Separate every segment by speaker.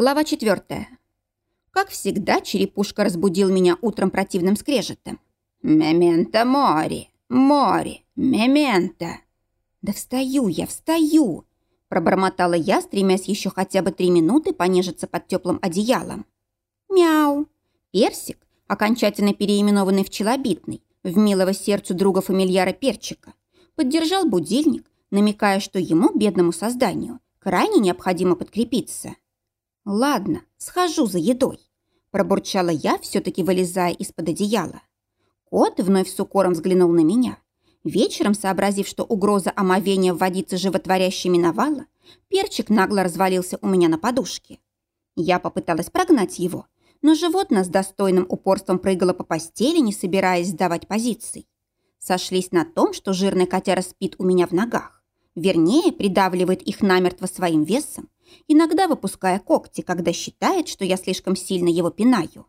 Speaker 1: Глава четвертая. Как всегда, черепушка разбудил меня утром противным скрежетом. «Мементо море, море, мементо!» «Да встаю я, встаю!» Пробормотала я, стремясь еще хотя бы три минуты понежиться под теплым одеялом. «Мяу!» Персик, окончательно переименованный в челобитный, в милого сердцу друга фамильяра Перчика, поддержал будильник, намекая, что ему, бедному созданию, крайне необходимо подкрепиться. «Ладно, схожу за едой», – пробурчала я, все-таки вылезая из-под одеяла. Кот вновь с укором взглянул на меня. Вечером, сообразив, что угроза омовения в водице животворящей миновала, перчик нагло развалился у меня на подушке. Я попыталась прогнать его, но животное с достойным упорством прыгало по постели, не собираясь сдавать позиций. Сошлись на том, что жирный котяра спит у меня в ногах. Вернее, придавливает их намертво своим весом, иногда выпуская когти, когда считает, что я слишком сильно его пинаю.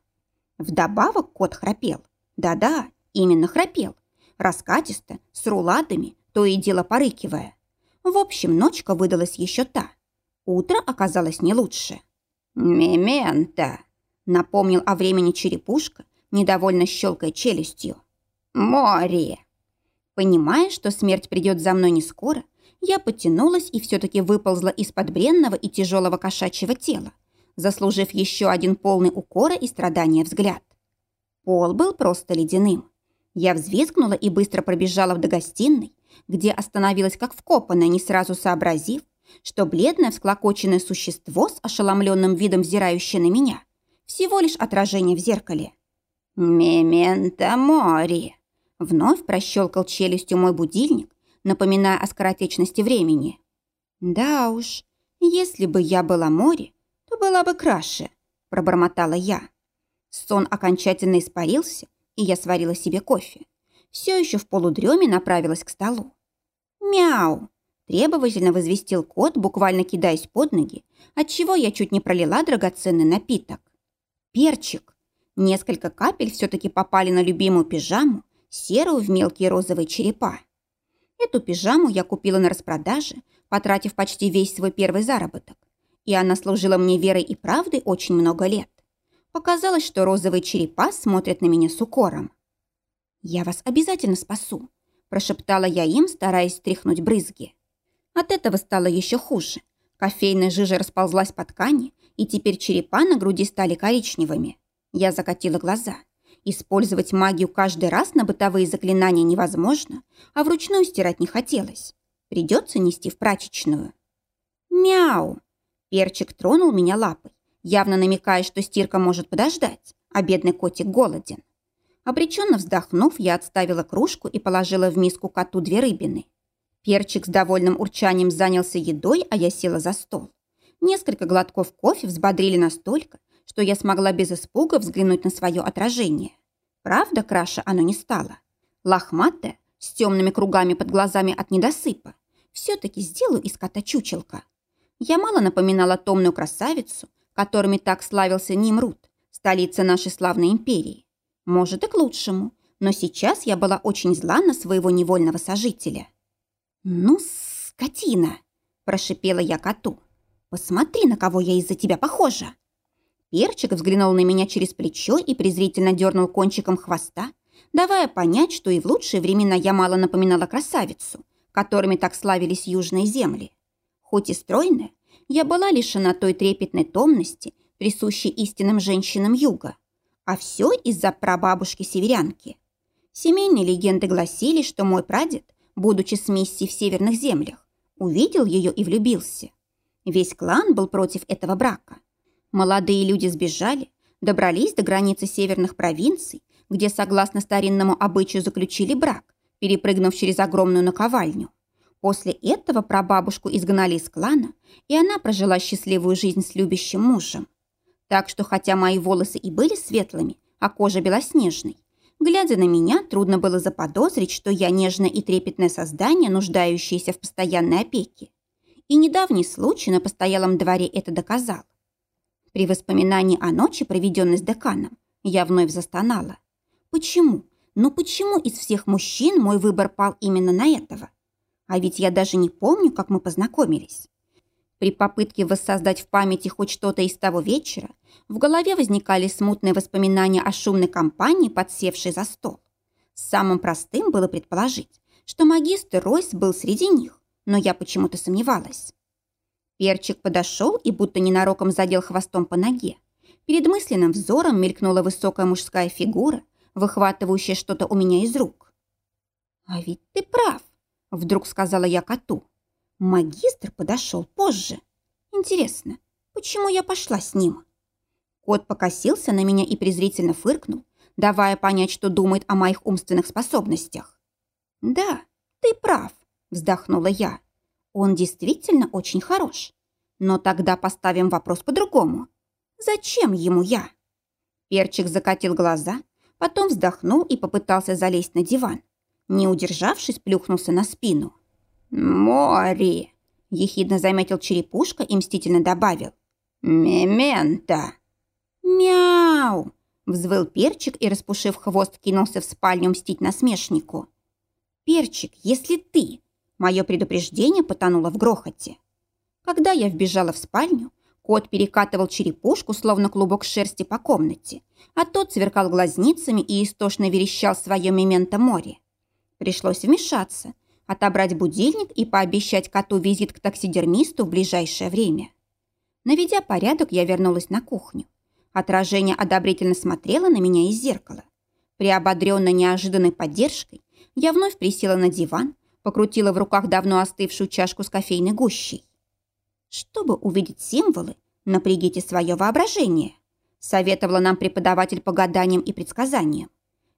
Speaker 1: Вдобавок кот храпел. Да-да, именно храпел. Раскатисто, с руладами, то и дело порыкивая. В общем, ночка выдалась еще та. Утро оказалось не лучше. «Мементо!» — напомнил о времени черепушка, недовольно щелкая челюстью. «Море!» Понимая, что смерть придет за мной не скоро, я потянулась и все-таки выползла из-под бренного и тяжелого кошачьего тела, заслужив еще один полный укора и страдания взгляд. Пол был просто ледяным. Я взвизгнула и быстро пробежала до гостиной, где остановилась как вкопанная, не сразу сообразив, что бледное всклокоченное существо с ошеломленным видом, взирающее на меня, всего лишь отражение в зеркале. «Мементо мори!» Вновь прощелкал челюстью мой будильник, напоминая о скоротечности времени. «Да уж, если бы я была море, то была бы краше», – пробормотала я. Сон окончательно испарился, и я сварила себе кофе. Все еще в полудреме направилась к столу. «Мяу!» – требовательно возвестил кот, буквально кидаясь под ноги, отчего я чуть не пролила драгоценный напиток. «Перчик!» Несколько капель все-таки попали на любимую пижаму, серую в мелкие розовые черепа. Эту пижаму я купила на распродаже, потратив почти весь свой первый заработок. И она служила мне верой и правдой очень много лет. Показалось, что розовые черепа смотрят на меня с укором. «Я вас обязательно спасу», – прошептала я им, стараясь стряхнуть брызги. От этого стало еще хуже. Кофейная жижа расползлась по ткани, и теперь черепа на груди стали коричневыми. Я закатила глаза – Использовать магию каждый раз на бытовые заклинания невозможно, а вручную стирать не хотелось. Придется нести в прачечную. Мяу! Перчик тронул меня лапой, явно намекая, что стирка может подождать, а бедный котик голоден. Обреченно вздохнув, я отставила кружку и положила в миску коту две рыбины. Перчик с довольным урчанием занялся едой, а я села за стол. Несколько глотков кофе взбодрили настолько, что я смогла без испуга взглянуть на свое отражение. Правда, краше оно не стало. Лохматое, с темными кругами под глазами от недосыпа. Все-таки сделаю из кота чучелка. Я мало напоминала томную красавицу, которыми так славился Нимрут, столица нашей славной империи. Может, и к лучшему, но сейчас я была очень зла на своего невольного сожителя. «Ну, скотина!» – прошипела я коту. «Посмотри, на кого я из-за тебя похожа!» Перчик взглянул на меня через плечо и презрительно дернул кончиком хвоста, давая понять, что и в лучшие времена я мало напоминала красавицу, которыми так славились южные земли. Хоть и стройная, я была лишена той трепетной томности, присущей истинным женщинам юга. А все из-за прабабушки-северянки. Семейные легенды гласили, что мой прадед, будучи с миссией в северных землях, увидел ее и влюбился. Весь клан был против этого брака – Молодые люди сбежали, добрались до границы северных провинций, где, согласно старинному обычаю, заключили брак, перепрыгнув через огромную наковальню. После этого прабабушку изгнали из клана, и она прожила счастливую жизнь с любящим мужем. Так что, хотя мои волосы и были светлыми, а кожа белоснежной, глядя на меня, трудно было заподозрить, что я нежное и трепетное создание, нуждающееся в постоянной опеке. И недавний случай на постоялом дворе это доказал. При воспоминании о ночи, проведенной с деканом, я вновь застонала. Почему? Ну почему из всех мужчин мой выбор пал именно на этого? А ведь я даже не помню, как мы познакомились. При попытке воссоздать в памяти хоть что-то из того вечера, в голове возникали смутные воспоминания о шумной компании, подсевшей за стол. Самым простым было предположить, что магистр Ройс был среди них, но я почему-то сомневалась. Перчик подошел и будто ненароком задел хвостом по ноге. Перед мысленным взором мелькнула высокая мужская фигура, выхватывающая что-то у меня из рук. «А ведь ты прав», — вдруг сказала я коту. Магистр подошел позже. Интересно, почему я пошла с ним? Кот покосился на меня и презрительно фыркнул, давая понять, что думает о моих умственных способностях. «Да, ты прав», — вздохнула я. «Он действительно очень хорош. Но тогда поставим вопрос по-другому. Зачем ему я?» Перчик закатил глаза, потом вздохнул и попытался залезть на диван. Не удержавшись, плюхнулся на спину. «Мори!» – ехидно заметил черепушка и мстительно добавил. «Мемента!» «Мяу!» – взвыл перчик и, распушив хвост, кинулся в спальню мстить насмешнику. «Перчик, если ты...» Мое предупреждение потонуло в грохоте. Когда я вбежала в спальню, кот перекатывал черепушку, словно клубок шерсти по комнате, а тот сверкал глазницами и истошно верещал свое мементо море. Пришлось вмешаться, отобрать будильник и пообещать коту визит к таксидермисту в ближайшее время. Наведя порядок, я вернулась на кухню. Отражение одобрительно смотрело на меня из зеркала. Приободренной неожиданной поддержкой, я вновь присела на диван, покрутила в руках давно остывшую чашку с кофейной гущей. Чтобы увидеть символы, напрягите свое воображение, советовала нам преподаватель по гаданиям и предсказаниям.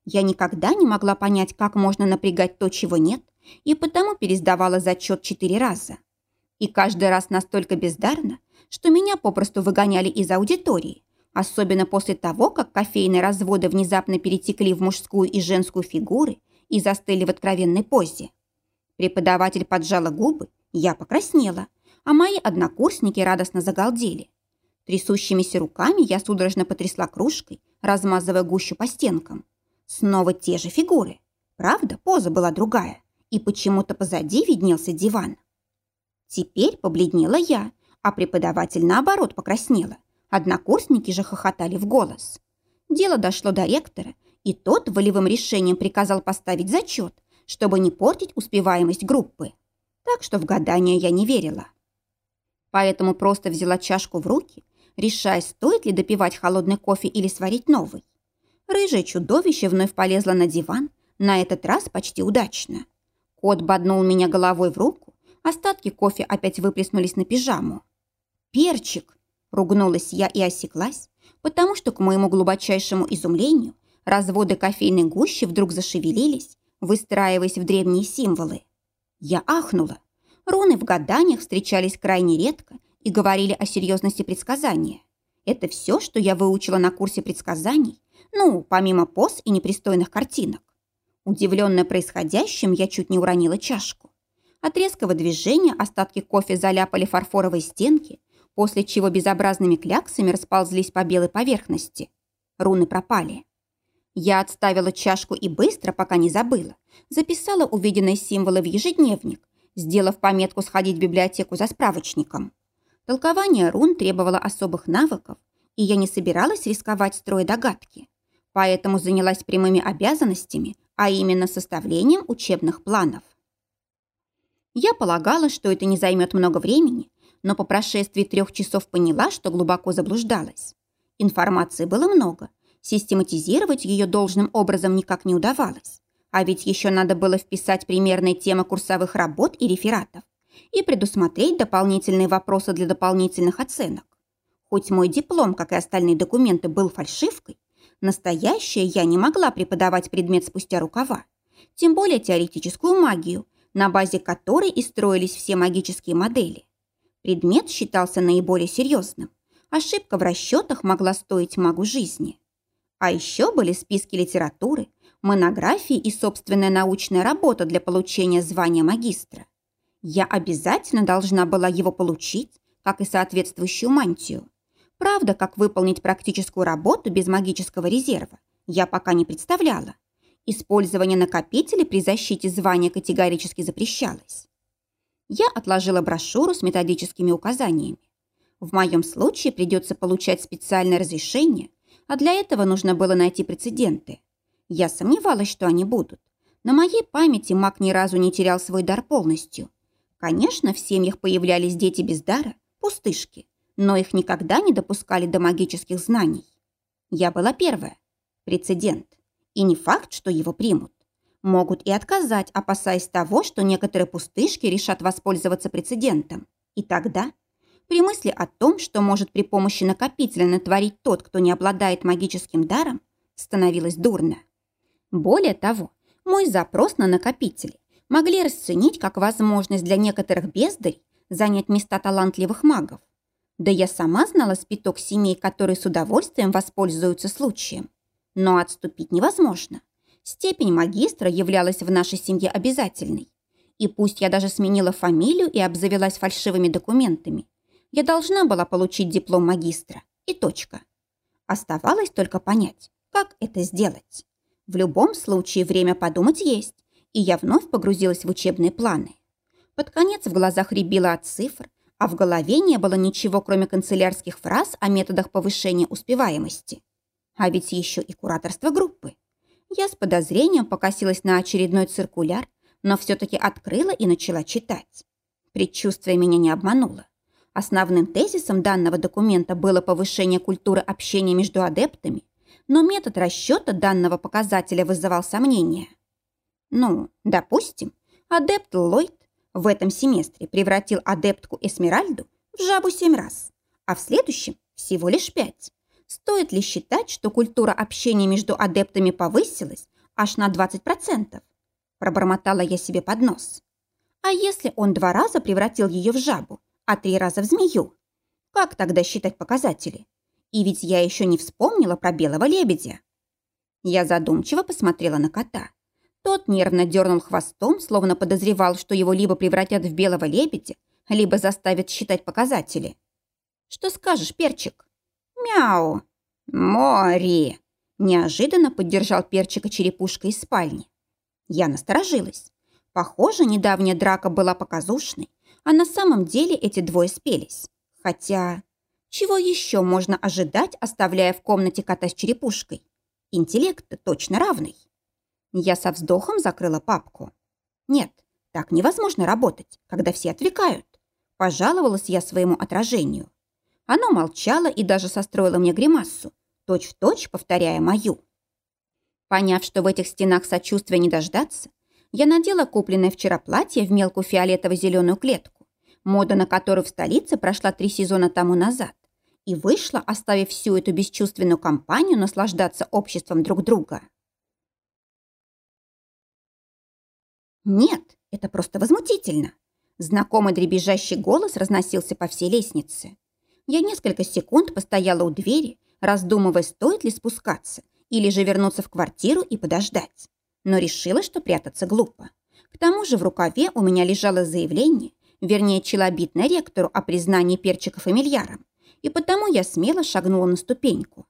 Speaker 1: Я никогда не могла понять, как можно напрягать то, чего нет, и потому пересдавала зачет четыре раза. И каждый раз настолько бездарно, что меня попросту выгоняли из аудитории, особенно после того, как кофейные разводы внезапно перетекли в мужскую и женскую фигуры и застыли в откровенной позе. Преподаватель поджала губы, я покраснела, а мои однокурсники радостно загалдели. Трясущимися руками я судорожно потрясла кружкой, размазывая гущу по стенкам. Снова те же фигуры. Правда, поза была другая и почему-то позади виднелся диван. Теперь побледнела я, а преподаватель наоборот покраснела. Однокурсники же хохотали в голос. Дело дошло до ректора, и тот волевым решением приказал поставить зачет, чтобы не портить успеваемость группы. Так что в гадание я не верила. Поэтому просто взяла чашку в руки, решая, стоит ли допивать холодный кофе или сварить новый. Рыжее чудовище вновь полезло на диван, на этот раз почти удачно. Кот боднул меня головой в руку, остатки кофе опять выплеснулись на пижаму. «Перчик!» – ругнулась я и осеклась, потому что, к моему глубочайшему изумлению, разводы кофейной гущи вдруг зашевелились, выстраиваясь в древние символы. Я ахнула. Руны в гаданиях встречались крайне редко и говорили о серьезности предсказания. Это все, что я выучила на курсе предсказаний, ну, помимо поз и непристойных картинок. Удивленная происходящим, я чуть не уронила чашку. От резкого движения остатки кофе заляпали фарфоровые стенки, после чего безобразными кляксами расползлись по белой поверхности. Руны пропали. Я отставила чашку и быстро, пока не забыла, записала увиденные символы в ежедневник, сделав пометку сходить в библиотеку за справочником. Толкование рун требовало особых навыков, и я не собиралась рисковать строя догадки. Поэтому занялась прямыми обязанностями, а именно составлением учебных планов. Я полагала, что это не займет много времени, но по прошествии трех часов поняла, что глубоко заблуждалась. Информации было много, систематизировать ее должным образом никак не удавалось. А ведь еще надо было вписать примерные темы курсовых работ и рефератов и предусмотреть дополнительные вопросы для дополнительных оценок. Хоть мой диплом, как и остальные документы, был фальшивкой, Настоящее я не могла преподавать предмет спустя рукава, тем более теоретическую магию, на базе которой и строились все магические модели. Предмет считался наиболее серьезным. Ошибка в расчетах могла стоить магу жизни. А еще были списки литературы, монографии и собственная научная работа для получения звания магистра. Я обязательно должна была его получить, как и соответствующую мантию. Правда, как выполнить практическую работу без магического резерва, я пока не представляла. Использование накопителей при защите звания категорически запрещалось. Я отложила брошюру с методическими указаниями. В моем случае придется получать специальное разрешение, а для этого нужно было найти прецеденты. Я сомневалась, что они будут. На моей памяти маг ни разу не терял свой дар полностью. Конечно, в семьях появлялись дети без дара, пустышки, но их никогда не допускали до магических знаний. Я была первая. Прецедент. И не факт, что его примут. Могут и отказать, опасаясь того, что некоторые пустышки решат воспользоваться прецедентом. И тогда, при мысли о том, что может при помощи накопителя натворить тот, кто не обладает магическим даром, становилось дурно. Более того, мой запрос на накопители могли расценить как возможность для некоторых бездарей занять места талантливых магов. Да я сама знала спиток семей, которые с удовольствием воспользуются случаем. Но отступить невозможно. Степень магистра являлась в нашей семье обязательной. И пусть я даже сменила фамилию и обзавелась фальшивыми документами, я должна была получить диплом магистра. И точка. Оставалось только понять, как это сделать. В любом случае время подумать есть, и я вновь погрузилась в учебные планы. Под конец в глазах рябило от цифр, а в голове не было ничего, кроме канцелярских фраз о методах повышения успеваемости. А ведь еще и кураторство группы. Я с подозрением покосилась на очередной циркуляр, но все-таки открыла и начала читать. Предчувствие меня не обмануло. Основным тезисом данного документа было повышение культуры общения между адептами, но метод расчета данного показателя вызывал сомнения. Ну, допустим, адепт Ллойд в этом семестре превратил адептку Эсмеральду в жабу семь раз, а в следующем всего лишь пять. Стоит ли считать, что культура общения между адептами повысилась аж на 20%? Пробормотала я себе под нос. А если он два раза превратил ее в жабу, а три раза в змею? Как тогда считать показатели? И ведь я еще не вспомнила про белого лебедя. Я задумчиво посмотрела на кота. Тот нервно дернул хвостом, словно подозревал, что его либо превратят в белого лебедя, либо заставят считать показатели. «Что скажешь, перчик?» «Мяу!» «Мори!» Неожиданно поддержал перчика черепушка из спальни. Я насторожилась. Похоже, недавняя драка была показушной, а на самом деле эти двое спелись. Хотя, чего еще можно ожидать, оставляя в комнате кота с черепушкой? Интеллект точно равный. Я со вздохом закрыла папку. Нет, так невозможно работать, когда все отвлекают. Пожаловалась я своему отражению. Оно молчало и даже состроило мне гримассу, точь-в-точь повторяя мою. Поняв, что в этих стенах сочувствия не дождаться, я надела купленное вчера платье в мелкую фиолетово-зеленую клетку, мода на которую в столице прошла три сезона тому назад, и вышла, оставив всю эту бесчувственную компанию наслаждаться обществом друг друга. Нет, это просто возмутительно. Знакомый дребезжащий голос разносился по всей лестнице. Я несколько секунд постояла у двери, раздумывая, стоит ли спускаться или же вернуться в квартиру и подождать. Но решила, что прятаться глупо. К тому же в рукаве у меня лежало заявление, вернее, челобитное ректору о признании перчиков фамильяром, и потому я смело шагнула на ступеньку.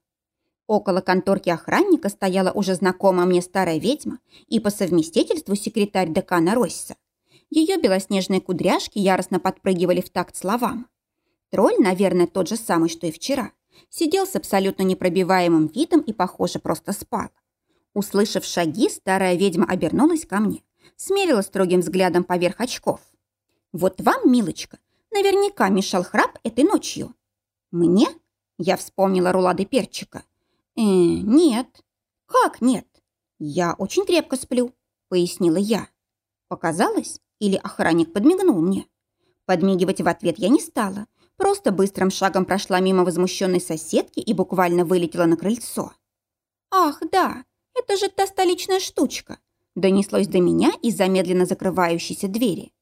Speaker 1: Около конторки охранника стояла уже знакомая мне старая ведьма и по совместительству секретарь декана Росса. Ее белоснежные кудряшки яростно подпрыгивали в такт словам. Тролль, наверное, тот же самый, что и вчера. Сидел с абсолютно непробиваемым видом и, похоже, просто спал. Услышав шаги, старая ведьма обернулась ко мне, смерила строгим взглядом поверх очков. «Вот вам, милочка, наверняка мешал храп этой ночью». «Мне?» – я вспомнила рулады перчика. «Э, нет». «Как нет?» «Я очень крепко сплю», – пояснила я. Показалось? Или охранник подмигнул мне? Подмигивать в ответ я не стала, Просто быстрым шагом прошла мимо возмущенной соседки и буквально вылетела на крыльцо. «Ах, да, это же та столичная штучка!» донеслось до меня из замедленно закрывающейся двери.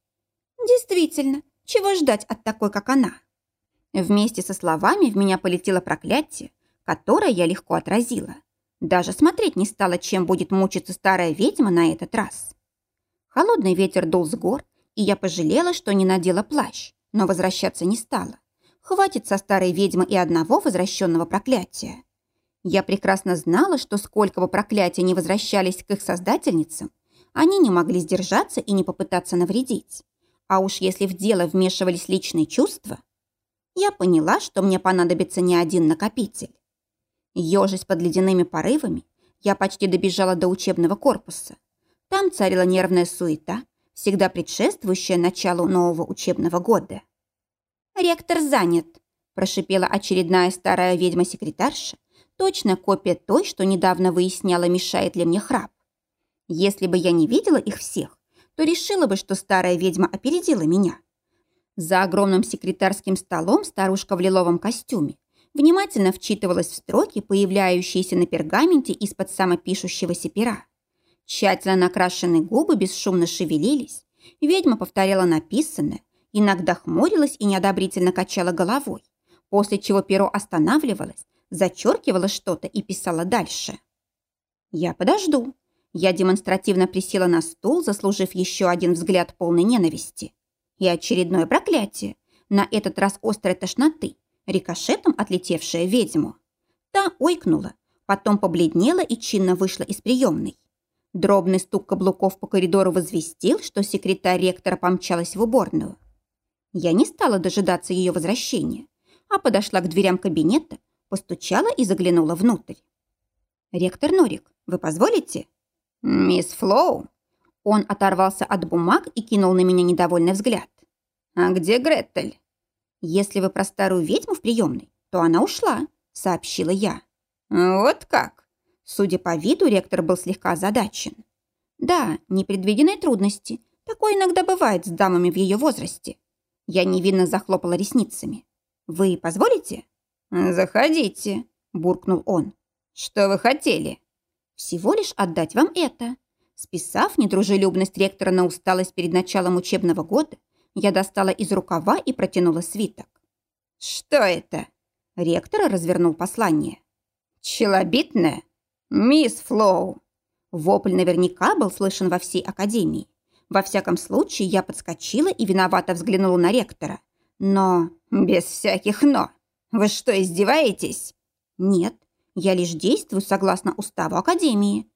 Speaker 1: «Действительно, чего ждать от такой, как она?» Вместе со словами в меня полетело проклятие, которое я легко отразила. Даже смотреть не стала, чем будет мучиться старая ведьма на этот раз. Холодный ветер дул с гор, и я пожалела, что не надела плащ, но возвращаться не стала. Хватит со старой ведьмы и одного возвращенного проклятия. Я прекрасно знала, что сколько бы проклятия не возвращались к их создательницам, они не могли сдержаться и не попытаться навредить. А уж если в дело вмешивались личные чувства, я поняла, что мне понадобится не один накопитель. Ёжись под ледяными порывами, я почти добежала до учебного корпуса. Там царила нервная суета, всегда предшествующая началу нового учебного года. «Ректор занят», – прошипела очередная старая ведьма-секретарша, точная копия той, что недавно выясняла, мешает ли мне храп. Если бы я не видела их всех, то решила бы, что старая ведьма опередила меня. За огромным секретарским столом старушка в лиловом костюме внимательно вчитывалась в строки, появляющиеся на пергаменте из-под самопишущегося пера. Тщательно накрашенные губы бесшумно шевелились. Ведьма повторяла написанное, иногда хмурилась и неодобрительно качала головой, после чего перо останавливалось, зачеркивала что-то и писала дальше. «Я подожду». Я демонстративно присела на стул, заслужив еще один взгляд полной ненависти. И очередное проклятие, на этот раз острой тошноты, рикошетом отлетевшая ведьму. Та ойкнула, потом побледнела и чинно вышла из приемной. Дробный стук каблуков по коридору возвестил, что секретарь ректора помчалась в уборную. Я не стала дожидаться ее возвращения, а подошла к дверям кабинета, постучала и заглянула внутрь. «Ректор Норик, вы позволите?» «Мисс Флоу?» Он оторвался от бумаг и кинул на меня недовольный взгляд. «А где Гретель?» «Если вы про старую ведьму в приемной, то она ушла», — сообщила я. «Вот как?» Судя по виду, ректор был слегка озадачен. «Да, непредвиденные трудности. Такое иногда бывает с дамами в ее возрасте». Я невинно захлопала ресницами. «Вы позволите?» «Заходите», — буркнул он. «Что вы хотели?» «Всего лишь отдать вам это». Списав недружелюбность ректора на усталость перед началом учебного года, я достала из рукава и протянула свиток. «Что это?» Ректор развернул послание. «Челобитное? Мисс Флоу!» Вопль наверняка был слышен во всей академии. Во всяком случае, я подскочила и виновато взглянула на ректора. Но без всяких «но». Вы что, издеваетесь? Нет, я лишь действую согласно уставу Академии.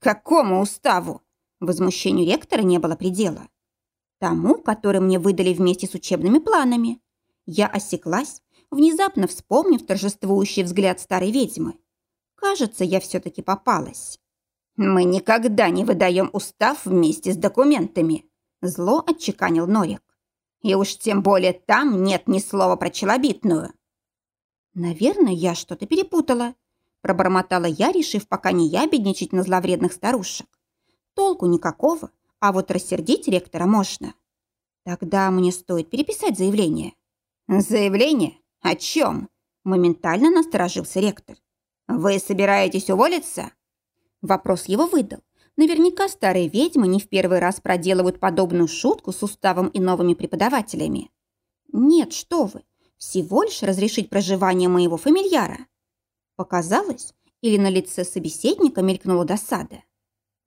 Speaker 1: Какому уставу? Возмущению ректора не было предела. Тому, который мне выдали вместе с учебными планами. Я осеклась, внезапно вспомнив торжествующий взгляд старой ведьмы. Кажется, я все-таки попалась. «Мы никогда не выдаем устав вместе с документами», зло отчеканил Норик. «И уж тем более там нет ни слова про челобитную». «Наверное, я что-то перепутала», – пробормотала я, решив пока не ябедничать на зловредных старушек. «Толку никакого, а вот рассердить ректора можно». «Тогда мне стоит переписать заявление». «Заявление? О чем?» – моментально насторожился ректор. «Вы собираетесь уволиться?» Вопрос его выдал. Наверняка старые ведьмы не в первый раз проделывают подобную шутку с уставом и новыми преподавателями. «Нет, что вы, всего лишь разрешить проживание моего фамильяра. Показалось, или на лице собеседника мелькнула досада.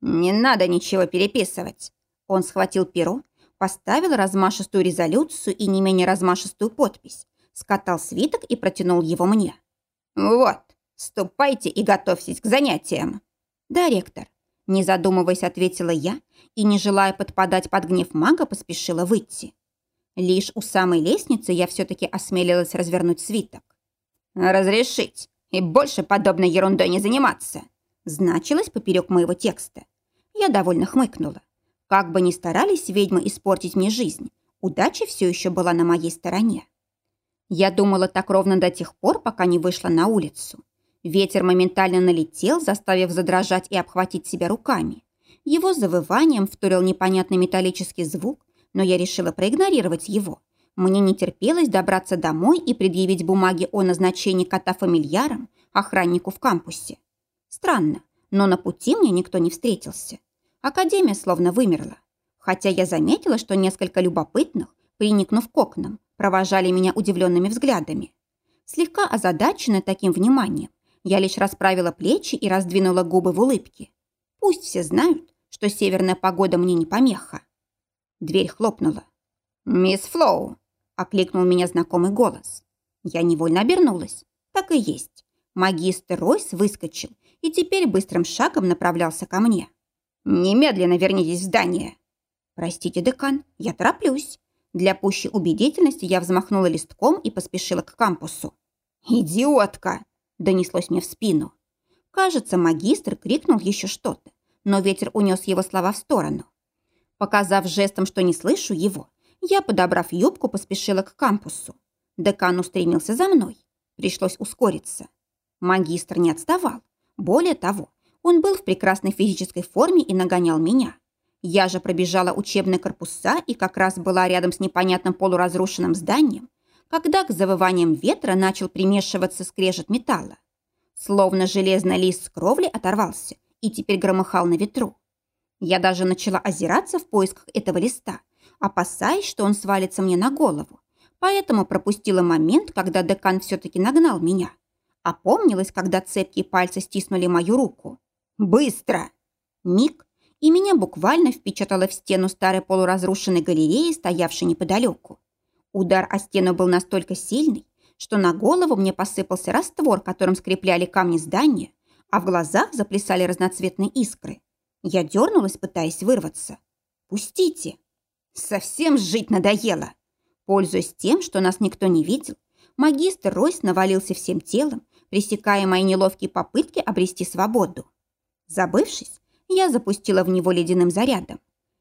Speaker 1: «Не надо ничего переписывать». Он схватил перо, поставил размашистую резолюцию и не менее размашистую подпись, скатал свиток и протянул его мне. «Вот, ступайте и готовьтесь к занятиям». «Да, ректор», не задумываясь, ответила я и, не желая подпадать под гнев мага, поспешила выйти. Лишь у самой лестницы я все-таки осмелилась развернуть свиток. «Разрешить и больше подобной ерундой не заниматься», значилось поперек моего текста. Я довольно хмыкнула. Как бы ни старались ведьмы испортить мне жизнь, удача все еще была на моей стороне. Я думала так ровно до тех пор, пока не вышла на улицу. Ветер моментально налетел, заставив задрожать и обхватить себя руками. Его завыванием вторил непонятный металлический звук, но я решила проигнорировать его. Мне не терпелось добраться домой и предъявить бумаги о назначении кота фамильяром охраннику в кампусе. Странно, но на пути мне никто не встретился. Академия словно вымерла. Хотя я заметила, что несколько любопытных, приникнув к окнам, провожали меня удивленными взглядами. Слегка озадаченная таким вниманием, я лишь расправила плечи и раздвинула губы в улыбке. Пусть все знают, что северная погода мне не помеха. Дверь хлопнула. «Мисс Флоу!» – окликнул меня знакомый голос. Я невольно обернулась. Так и есть. Магистр Ройс выскочил и теперь быстрым шагом направлялся ко мне. «Немедленно вернитесь в здание!» «Простите, декан, я тороплюсь». Для пущей убедительности я взмахнула листком и поспешила к кампусу. «Идиотка!» – донеслось мне в спину. Кажется, магистр крикнул еще что-то, но ветер унес его слова в сторону. Показав жестом, что не слышу его, я, подобрав юбку, поспешила к кампусу. Декан устремился за мной. Пришлось ускориться. Магистр не отставал. Более того, он был в прекрасной физической форме и нагонял меня. Я же пробежала учебные корпуса и как раз была рядом с непонятным полуразрушенным зданием, когда к завываниям ветра начал примешиваться скрежет металла. Словно железный лист с кровли оторвался и теперь громыхал на ветру. Я даже начала озираться в поисках этого листа, опасаясь, что он свалится мне на голову, поэтому пропустила момент, когда декан все-таки нагнал меня. Опомнилась, когда цепкие пальцы стиснули мою руку. «Быстро!» Миг, и меня буквально впечатало в стену старой полуразрушенной галереи, стоявшей неподалеку. Удар о стену был настолько сильный, что на голову мне посыпался раствор, которым скрепляли камни здания, а в глазах заплясали разноцветные искры. Я дернулась, пытаясь вырваться. «Пустите!» Совсем жить надоело. Пользуясь тем, что нас никто не видел, магистр Ройс навалился всем телом, пресекая мои неловкие попытки обрести свободу. Забывшись, я запустила в него ледяным зарядом.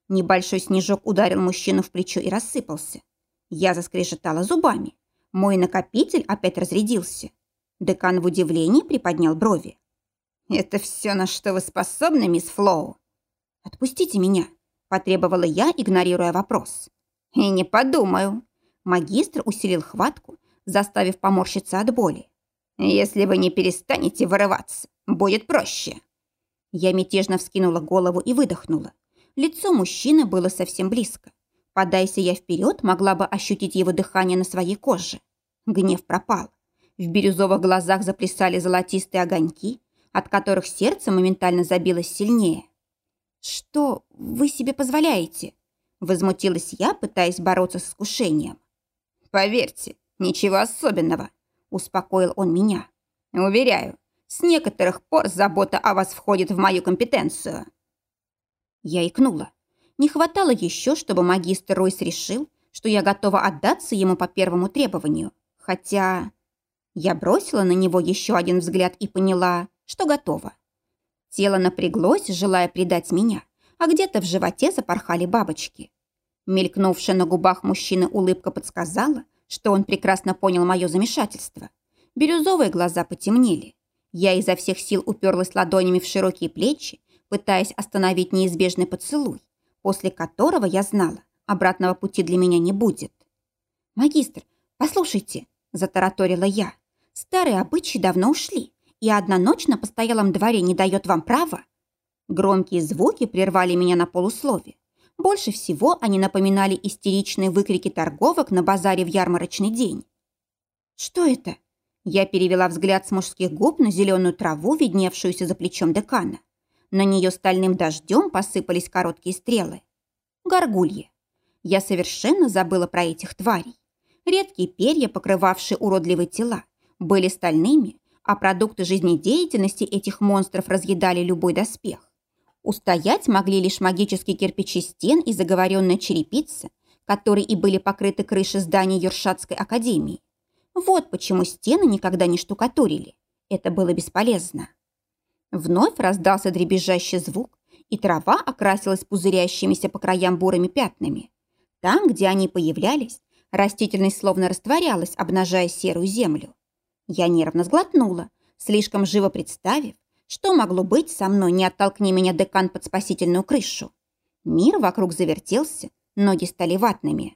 Speaker 1: Небольшой снежок ударил мужчину в плечо и рассыпался. Я заскрежетала зубами. Мой накопитель опять разрядился. Декан в удивлении приподнял брови. «Это все, на что вы способны, мисс Флоу?» «Отпустите меня», – потребовала я, игнорируя вопрос. «И не подумаю». Магистр усилил хватку, заставив поморщиться от боли. «Если вы не перестанете вырываться, будет проще». Я мятежно вскинула голову и выдохнула. Лицо мужчины было совсем близко. Подайся я вперед, могла бы ощутить его дыхание на своей коже. Гнев пропал. В бирюзовых глазах заплясали золотистые огоньки, от которых сердце моментально забилось сильнее. «Что вы себе позволяете?» Возмутилась я, пытаясь бороться с искушением. «Поверьте, ничего особенного», – успокоил он меня. «Уверяю, с некоторых пор забота о вас входит в мою компетенцию». Я икнула. Не хватало еще, чтобы магистр Ройс решил, что я готова отдаться ему по первому требованию. Хотя я бросила на него еще один взгляд и поняла, что готова. Тело напряглось, желая предать меня, а где-то в животе запорхали бабочки. Мелькнувшая на губах мужчины улыбка подсказала, что он прекрасно понял мое замешательство. Бирюзовые глаза потемнели. Я изо всех сил уперлась ладонями в широкие плечи, пытаясь остановить неизбежный поцелуй, после которого я знала, обратного пути для меня не будет. «Магистр, послушайте», – затараторила я, – «старые обычаи давно ушли, и одна ночь на постоялом дворе не дает вам права». Громкие звуки прервали меня на полуслове. Больше всего они напоминали истеричные выкрики торговок на базаре в ярмарочный день. «Что это?» Я перевела взгляд с мужских губ на зеленую траву, видневшуюся за плечом декана. На нее стальным дождем посыпались короткие стрелы. Горгульи. Я совершенно забыла про этих тварей. Редкие перья, покрывавшие уродливые тела, были стальными, а продукты жизнедеятельности этих монстров разъедали любой доспех. Устоять могли лишь магические кирпичи стен и заговоренная черепица, которые и были покрыты крыши здания Юршатской академии. Вот почему стены никогда не штукатурили. Это было бесполезно. Вновь раздался дребезжащий звук, и трава окрасилась пузырящимися по краям бурыми пятнами. Там, где они появлялись, растительность словно растворялась, обнажая серую землю. Я нервно сглотнула, слишком живо представив, что могло быть со мной, не оттолкни меня декан под спасительную крышу. Мир вокруг завертелся, ноги стали ватными.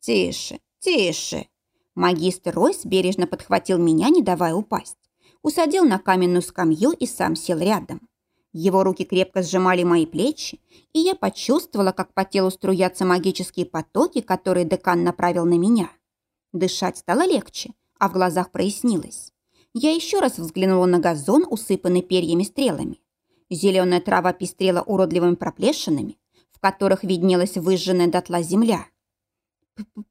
Speaker 1: «Тише, тише!» Магистр Ройс бережно подхватил меня, не давая упасть. Усадил на каменную скамью и сам сел рядом. Его руки крепко сжимали мои плечи, и я почувствовала, как по телу струятся магические потоки, которые декан направил на меня. Дышать стало легче, а в глазах прояснилось. Я еще раз взглянула на газон, усыпанный перьями-стрелами. Зеленая трава пестрела уродливыми проплешинами, в которых виднелась выжженная дотла земля.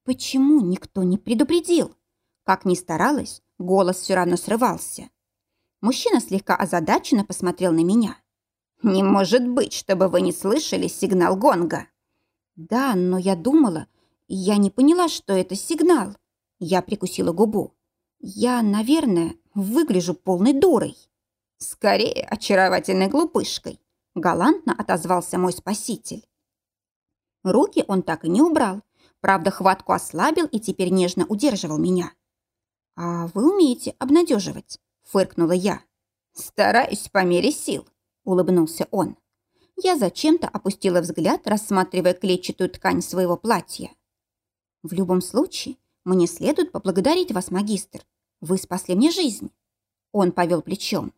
Speaker 1: Почему никто не предупредил? Как ни старалась, голос все равно срывался. Мужчина слегка озадаченно посмотрел на меня. «Не может быть, чтобы вы не слышали сигнал гонга!» «Да, но я думала, Я не поняла, что это сигнал. Я прикусила губу. Я, наверное, выгляжу полной дурой. Скорее, очаровательной глупышкой. Галантно отозвался мой спаситель. Руки он так и не убрал. Правда, хватку ослабил и теперь нежно удерживал меня. «А вы умеете обнадеживать», — фыркнула я. «Стараюсь по мере сил», — улыбнулся он. Я зачем-то опустила взгляд, рассматривая клетчатую ткань своего платья. «В любом случае, мне следует поблагодарить вас, магистр. Вы спасли мне жизнь». Он повел плечом.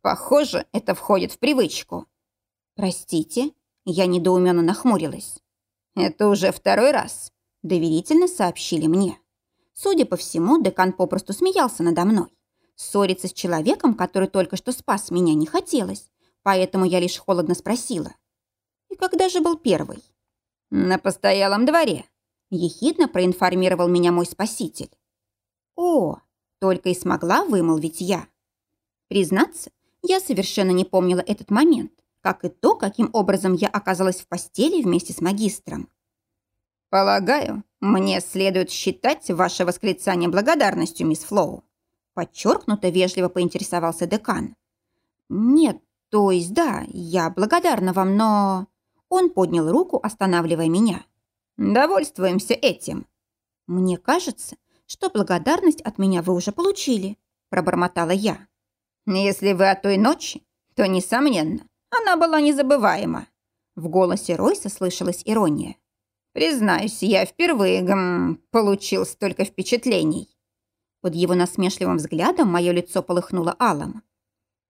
Speaker 1: «Похоже, это входит в привычку». «Простите?» Я недоуменно нахмурилась. «Это уже второй раз», — доверительно сообщили мне. Судя по всему, декан попросту смеялся надо мной. Ссориться с человеком, который только что спас меня, не хотелось, поэтому я лишь холодно спросила. «И когда же был первый?» «На постоялом дворе», — ехидно проинформировал меня мой спаситель. «О!» — только и смогла вымолвить я. Признаться, я совершенно не помнила этот момент, как и то, каким образом я оказалась в постели вместе с магистром. «Полагаю, мне следует считать ваше восклицание благодарностью, мисс Флоу», подчеркнуто вежливо поинтересовался декан. «Нет, то есть да, я благодарна вам, но...» Он поднял руку, останавливая меня. «Довольствуемся этим». «Мне кажется, что благодарность от меня вы уже получили», пробормотала я. «Если вы о той ночи, то, несомненно, она была незабываема». В голосе Ройса слышалась ирония. «Признаюсь, я впервые гм, получил столько впечатлений». Под его насмешливым взглядом мое лицо полыхнуло алым.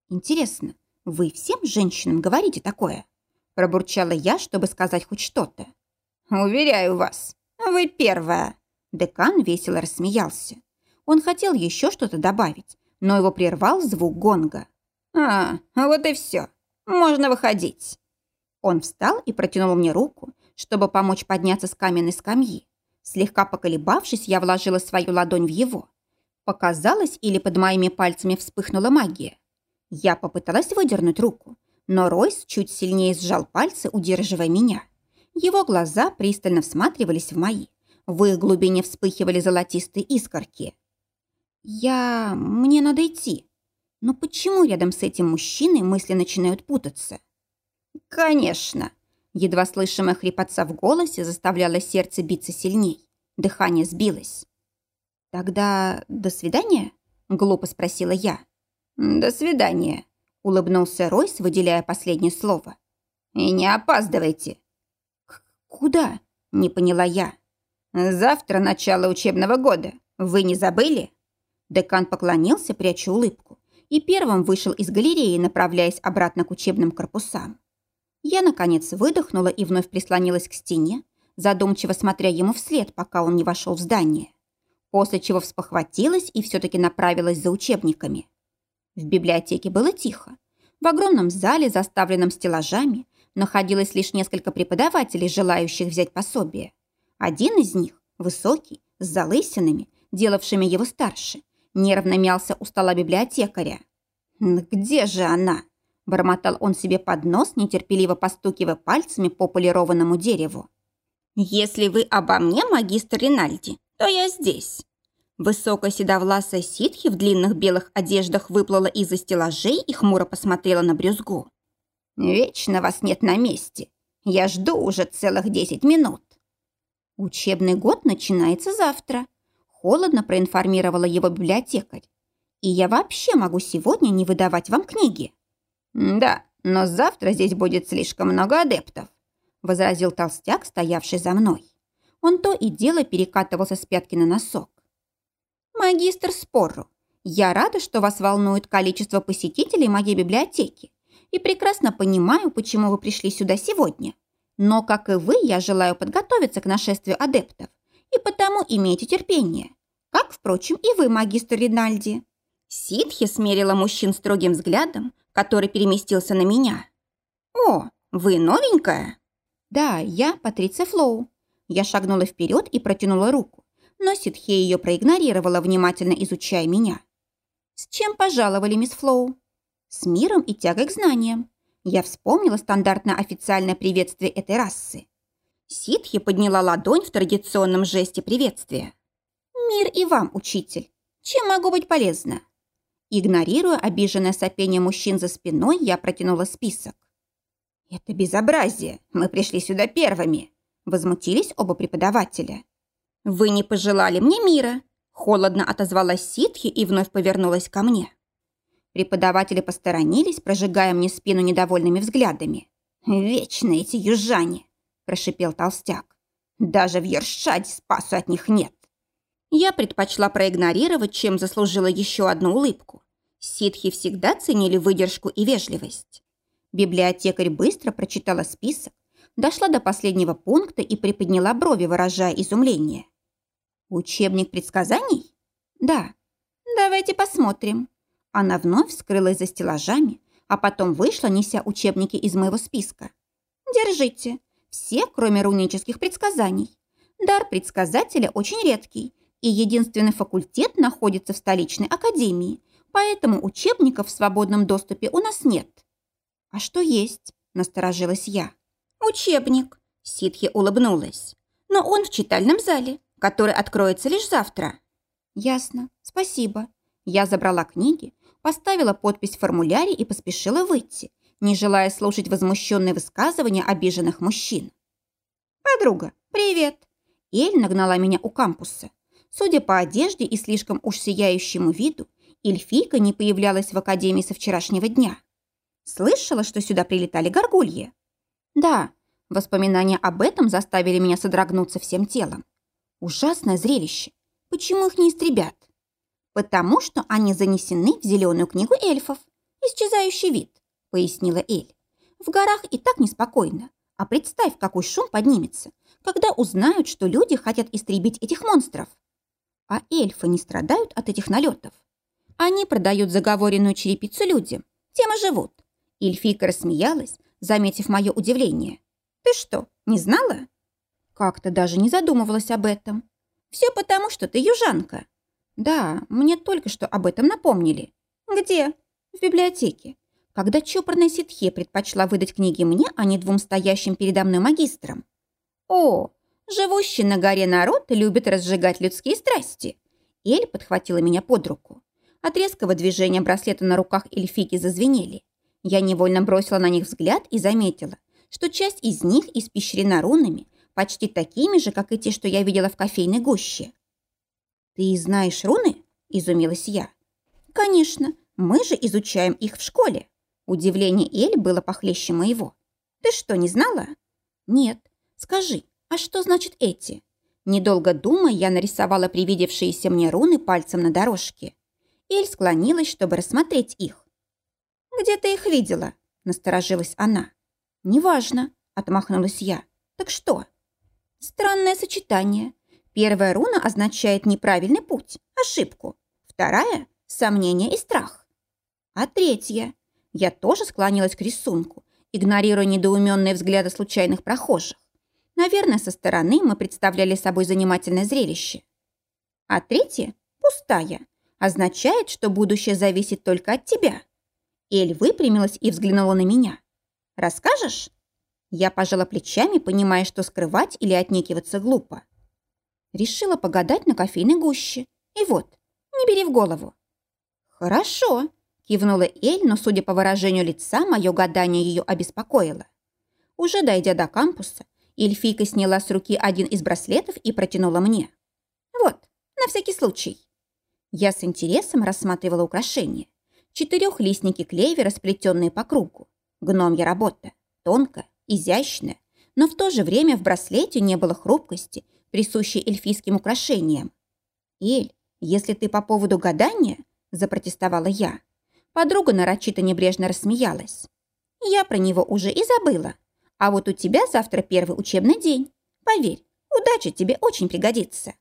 Speaker 1: «Интересно, вы всем женщинам говорите такое?» Пробурчала я, чтобы сказать хоть что-то. «Уверяю вас, вы первая». Декан весело рассмеялся. Он хотел еще что-то добавить, но его прервал звук гонга. «А, вот и все. Можно выходить». Он встал и протянул мне руку, чтобы помочь подняться с каменной скамьи. Слегка поколебавшись, я вложила свою ладонь в его. Показалось, или под моими пальцами вспыхнула магия. Я попыталась выдернуть руку, но Ройс чуть сильнее сжал пальцы, удерживая меня. Его глаза пристально всматривались в мои. В их глубине вспыхивали золотистые искорки. «Я... мне надо идти. Но почему рядом с этим мужчиной мысли начинают путаться?» «Конечно!» Едва слышимая хрипотца в голосе заставляла сердце биться сильней. Дыхание сбилось. «Тогда до свидания?» – глупо спросила я. «До свидания», – улыбнулся Ройс, выделяя последнее слово. «И не опаздывайте». «Куда?» – не поняла я. «Завтра начало учебного года. Вы не забыли?» Декан поклонился, пряча улыбку, и первым вышел из галереи, направляясь обратно к учебным корпусам. Я, наконец, выдохнула и вновь прислонилась к стене, задумчиво смотря ему вслед, пока он не вошел в здание. После чего вспохватилась и все-таки направилась за учебниками. В библиотеке было тихо. В огромном зале, заставленном стеллажами, находилось лишь несколько преподавателей, желающих взять пособие. Один из них, высокий, с залысинами, делавшими его старше, нервно мялся у стола библиотекаря. «Где же она?» Бормотал он себе под нос, нетерпеливо постукивая пальцами по полированному дереву. «Если вы обо мне, магистр Ринальди, то я здесь». Высокая седовласая ситхи в длинных белых одеждах выплыла из-за стеллажей и хмуро посмотрела на брюзгу. «Вечно вас нет на месте. Я жду уже целых десять минут». «Учебный год начинается завтра», – холодно проинформировала его библиотекарь. «И я вообще могу сегодня не выдавать вам книги». «Да, но завтра здесь будет слишком много адептов», возразил толстяк, стоявший за мной. Он то и дело перекатывался с пятки на носок. «Магистр Спорру, я рада, что вас волнует количество посетителей моей библиотеки и прекрасно понимаю, почему вы пришли сюда сегодня. Но, как и вы, я желаю подготовиться к нашествию адептов, и потому имейте терпение. Как, впрочем, и вы, магистр Ринальди». Ситхи смерила мужчин строгим взглядом, который переместился на меня. «О, вы новенькая?» «Да, я Патриция Флоу». Я шагнула вперед и протянула руку, но Ситхе ее проигнорировала, внимательно изучая меня. «С чем пожаловали, мисс Флоу?» «С миром и тягой к знаниям». Я вспомнила стандартное официальное приветствие этой расы. Ситхи подняла ладонь в традиционном жесте приветствия. «Мир и вам, учитель. Чем могу быть полезна?» Игнорируя обиженное сопение мужчин за спиной, я протянула список. «Это безобразие! Мы пришли сюда первыми!» Возмутились оба преподавателя. «Вы не пожелали мне мира!» Холодно отозвалась ситхи и вновь повернулась ко мне. Преподаватели посторонились, прожигая мне спину недовольными взглядами. «Вечно эти южане!» – прошипел толстяк. «Даже в Ершаде спасу от них нет!» Я предпочла проигнорировать, чем заслужила еще одну улыбку. Ситхи всегда ценили выдержку и вежливость. Библиотекарь быстро прочитала список, дошла до последнего пункта и приподняла брови, выражая изумление. «Учебник предсказаний?» «Да». «Давайте посмотрим». Она вновь скрылась за стеллажами, а потом вышла, неся учебники из моего списка. «Держите. Все, кроме рунических предсказаний. Дар предсказателя очень редкий, и единственный факультет находится в столичной академии, поэтому учебников в свободном доступе у нас нет». «А что есть?» – насторожилась я. «Учебник», – Ситхи улыбнулась. «Но он в читальном зале, который откроется лишь завтра». «Ясно. Спасибо». Я забрала книги, поставила подпись в формуляре и поспешила выйти, не желая слушать возмущенные высказывания обиженных мужчин. «Подруга, привет!» Эль нагнала меня у кампуса. Судя по одежде и слишком уж сияющему виду, эльфийка не появлялась в академии со вчерашнего дня. Слышала, что сюда прилетали горгульи? Да, воспоминания об этом заставили меня содрогнуться всем телом. Ужасное зрелище. Почему их не истребят? «Потому что они занесены в зеленую книгу эльфов. Исчезающий вид», — пояснила Эль. «В горах и так неспокойно. А представь, какой шум поднимется, когда узнают, что люди хотят истребить этих монстров. А эльфы не страдают от этих налетов. Они продают заговоренную черепицу людям. Тем и живут». Эльфийка рассмеялась, заметив мое удивление. «Ты что, не знала?» Как-то даже не задумывалась об этом. Все потому, что ты южанка. Да, мне только что об этом напомнили. Где? В библиотеке. Когда чопорная ситхе предпочла выдать книги мне, а не двум стоящим передо мной магистрам. О, живущий на горе народ любит разжигать людские страсти. Эль подхватила меня под руку. От резкого движения браслета на руках эльфики зазвенели. Я невольно бросила на них взгляд и заметила, что часть из них испещрена рунами, почти такими же, как и те, что я видела в кофейной гуще. «Ты знаешь руны?» – изумилась я. «Конечно, мы же изучаем их в школе». Удивление Эль было похлеще моего. «Ты что, не знала?» «Нет. Скажи, а что значит эти?» Недолго думая, я нарисовала привидевшиеся мне руны пальцем на дорожке. Эль склонилась, чтобы рассмотреть их. «Где ты их видела?» – насторожилась она. «Неважно», – отмахнулась я. «Так что?» Странное сочетание. Первая руна означает неправильный путь, ошибку. Вторая – сомнение и страх. А третья? Я тоже склонилась к рисунку, игнорируя недоуменные взгляды случайных прохожих. Наверное, со стороны мы представляли собой занимательное зрелище. А третья – пустая. Означает, что будущее зависит только от тебя. Эль выпрямилась и взглянула на меня. «Расскажешь?» Я пожала плечами, понимая, что скрывать или отнекиваться глупо. Решила погадать на кофейной гуще. И вот, не бери в голову. «Хорошо», – кивнула Эль, но, судя по выражению лица, мое гадание ее обеспокоило. Уже дойдя до кампуса, эльфийка сняла с руки один из браслетов и протянула мне. «Вот, на всякий случай». Я с интересом рассматривала украшения. Четырехлистники клевера, сплетенные по кругу. Гномья работа. Тонкая, изящная, но в то же время в браслете не было хрупкости, присущей эльфийским украшениям. «Эль, если ты по поводу гадания...» – запротестовала я. Подруга нарочито небрежно рассмеялась. «Я про него уже и забыла. А вот у тебя завтра первый учебный день. Поверь, удача тебе очень пригодится».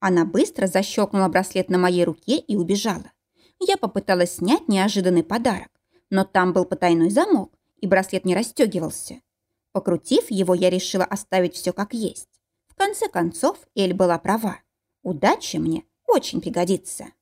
Speaker 1: Она быстро защелкнула браслет на моей руке и убежала. Я попыталась снять неожиданный подарок, но там был потайной замок, и браслет не расстегивался. Покрутив его, я решила оставить все как есть. В конце концов, Эль была права. Удача мне очень пригодится.